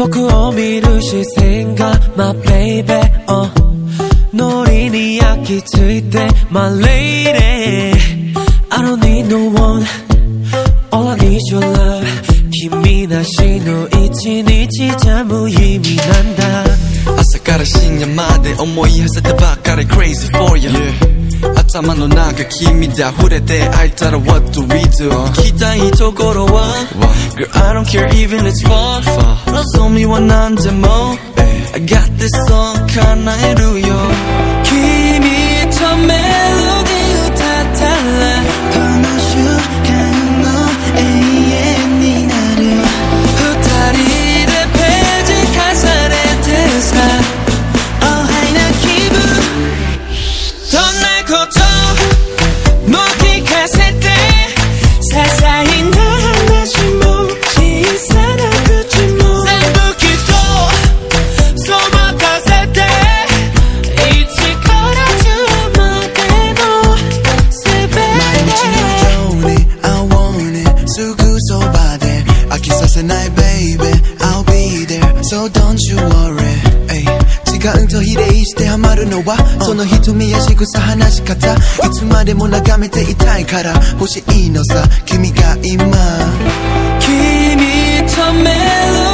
僕を見る視線が My baby、oh、ノリに焼き付いて My lady I don't need no one All I need your love 君なしの一日じゃ無意味なんだ朝から深夜まで思い馳せてばっかり Crazy for you、頭の中君で溢れて空いたら What do we do 行きたいところは Girl I don't care even it's far 望みは何でも I got this song 叶える い baby I'll be there. So don't you worry 違うと比例してハマるのはその瞳や仕草話し方。いつまでも眺めていたいから欲しいのさ。君が今。君とメロ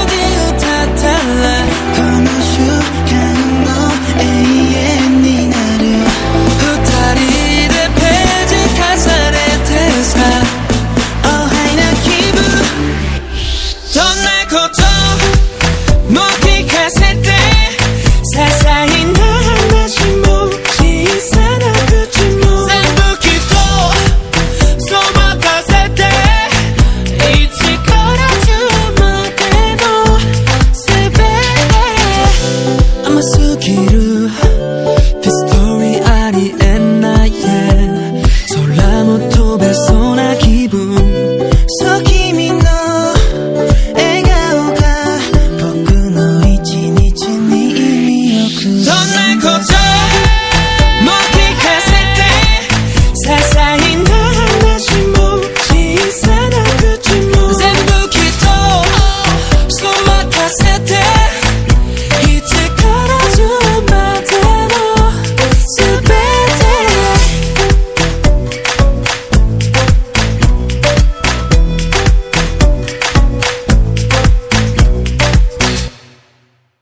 ディー歌ったらこの瞬間の永遠になる。二人でページ重ねてさ。おはいな気分もてかせて。ささいな話も小さな口も。全部きっとそう任せて。